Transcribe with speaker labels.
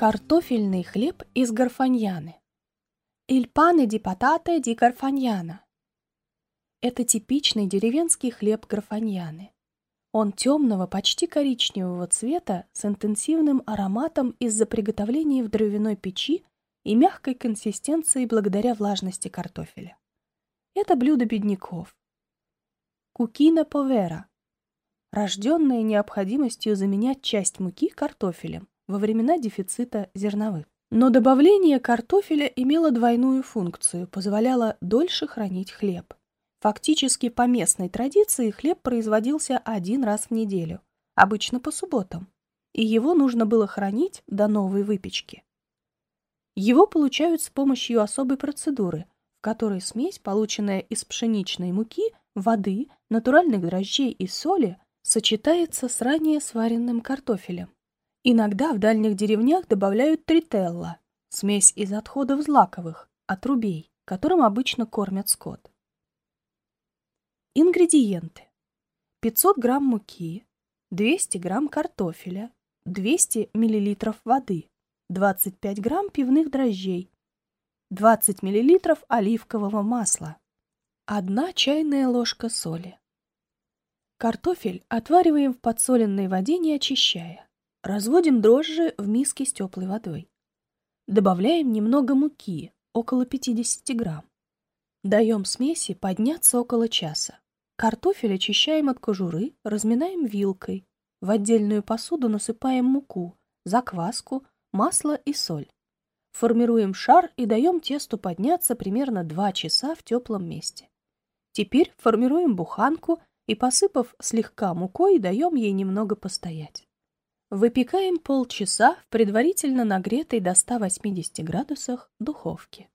Speaker 1: Картофельный хлеб из гарфаньяны. Il pane di patate di гарфаньяна. Это типичный деревенский хлеб гарфаньяны. Он темного, почти коричневого цвета с интенсивным ароматом из-за приготовления в дровяной печи и мягкой консистенцией благодаря влажности картофеля. Это блюдо бедняков. Кукина повера. Рожденная необходимостью заменять часть муки картофелем во времена дефицита зерновых. Но добавление картофеля имело двойную функцию, позволяло дольше хранить хлеб. Фактически по местной традиции хлеб производился один раз в неделю, обычно по субботам, и его нужно было хранить до новой выпечки. Его получают с помощью особой процедуры, в которой смесь, полученная из пшеничной муки, воды, натуральных дрожжей и соли, сочетается с ранее сваренным картофелем. Иногда в дальних деревнях добавляют трителла – смесь из отходов злаковых, отрубей, которым обычно кормят скот. Ингредиенты. 500 грамм муки, 200 грамм картофеля, 200 миллилитров воды, 25 грамм пивных дрожжей, 20 миллилитров оливкового масла, 1 чайная ложка соли. Картофель отвариваем в подсоленной воде, не очищая. Разводим дрожжи в миске с теплой водой. Добавляем немного муки, около 50 грамм. Даем смеси подняться около часа. Картофель очищаем от кожуры, разминаем вилкой. В отдельную посуду насыпаем муку, закваску, масло и соль. Формируем шар и даем тесту подняться примерно 2 часа в теплом месте. Теперь формируем буханку и, посыпав слегка мукой, даем ей немного постоять. Выпекаем полчаса в предварительно нагретой до 180 градусах духовке.